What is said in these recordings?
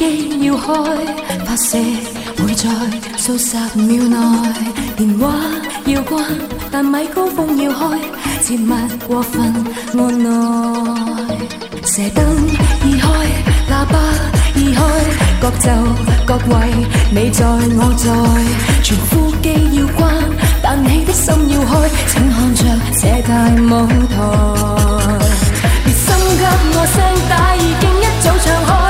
机要开，发射会在数十秒内。电话要关，但米高峰要开，切勿过分按耐。射灯已开，喇叭已开，各就各位，你在我在。全呼机要关，但你的心要开，请看着这大舞台。别心急，我声带已经一早唱开。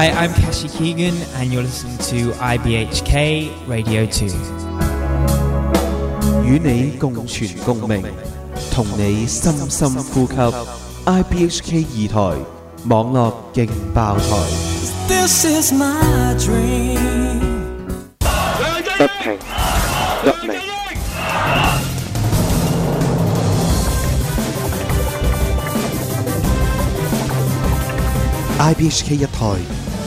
Hi, I'm Kashi Keegan, and you're listening to IBHK Radio 2. 与你共存共鸣，同你深深呼吸。IBHK 二台网络劲爆台， This is my dream. 不平一鸣。IBHK 一台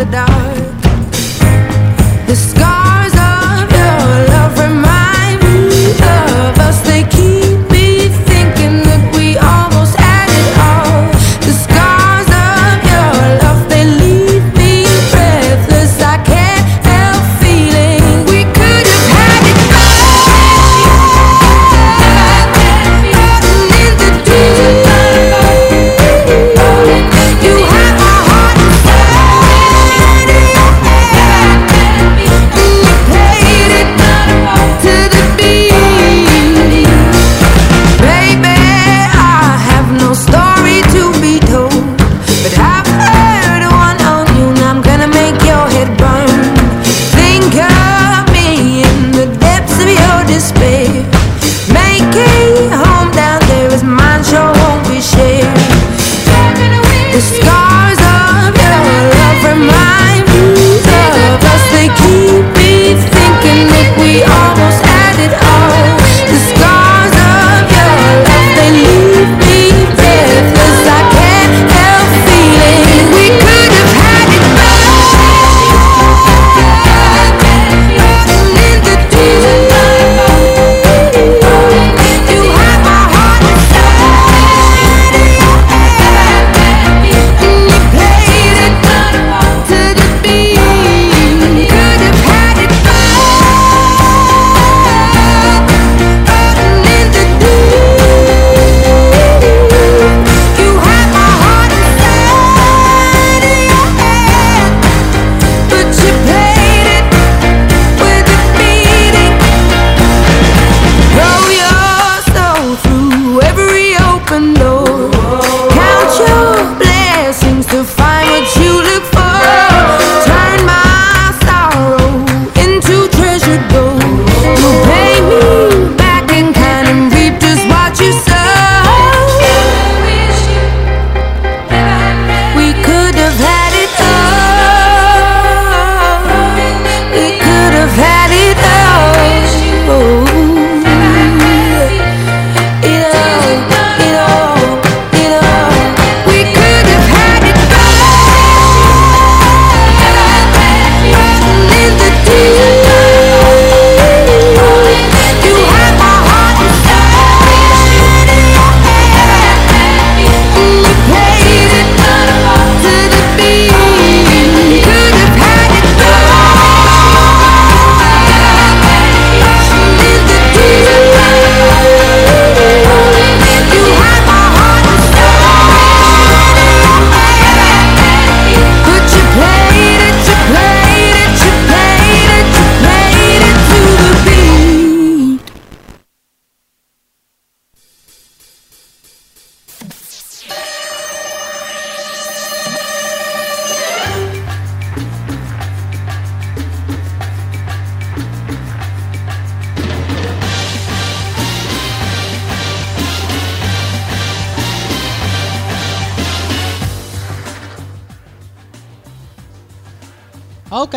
the dark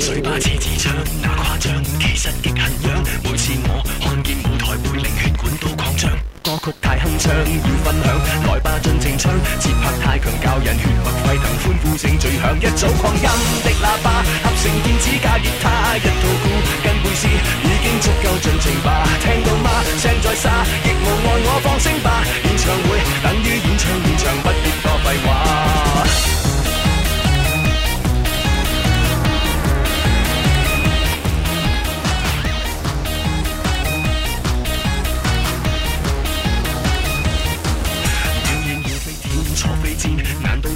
谁把似自唱？那夸张，其实极恨痒。每次我看见舞台，会令血管都扩张。歌曲太铿锵，要分享，来吧尽情唱。节拍太强，教人血脉沸腾，欢呼声最响。一组扩音的喇叭，合成电子加吉他，一套鼓跟贝斯，已经足够尽情吧。听到吗？声再沙，亦无碍，我放声吧。演唱会等于演唱现不。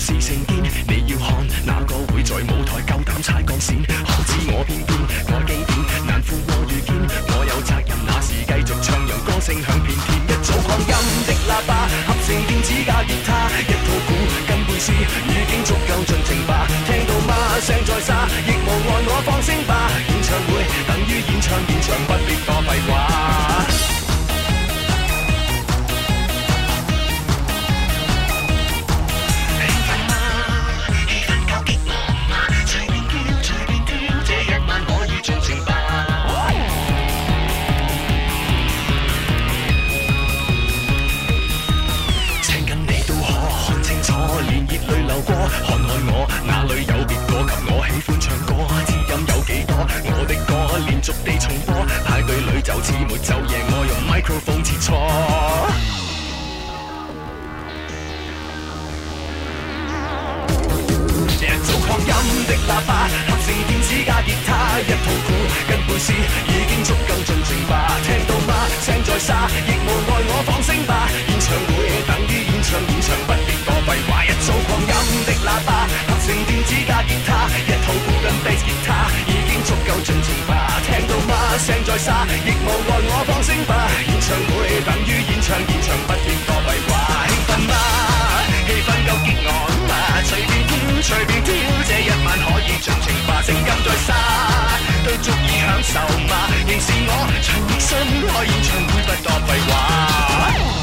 是成见，你要看哪个会在舞台够胆踩钢线？可知我偏偏改几点难负。过遇见我有责任，那是继续唱，让歌声响遍天。一组扩音的喇叭，合成电子加吉他，一套鼓跟贝斯已经足够尽情吧。听到吗？声在沙，亦无碍我放声吧。演唱会等于演唱，演唱不。逐地重播，派对里就似每昼夜，我用 microphone 切磋。一组扩音的喇叭，合成电子加吉他，一套鼓跟贝斯，已经足够尽情吧。听到吗？声在沙，亦无碍我放声吧。演唱会等于演唱，演唱不必多废话。一组扩音的喇叭，合成电子加吉他，一套鼓跟贝斯吉他。足够尽情吧，听到吗？声再沙，亦无碍我放声吧。演唱会等于演唱，现场不听多废话。兴奋吗？气氛够激昂吗？随便跳，随便跳，这一晚可以尽情吧。声音再沙，都足以享受吗？仍是我最热开演唱会，不多废话。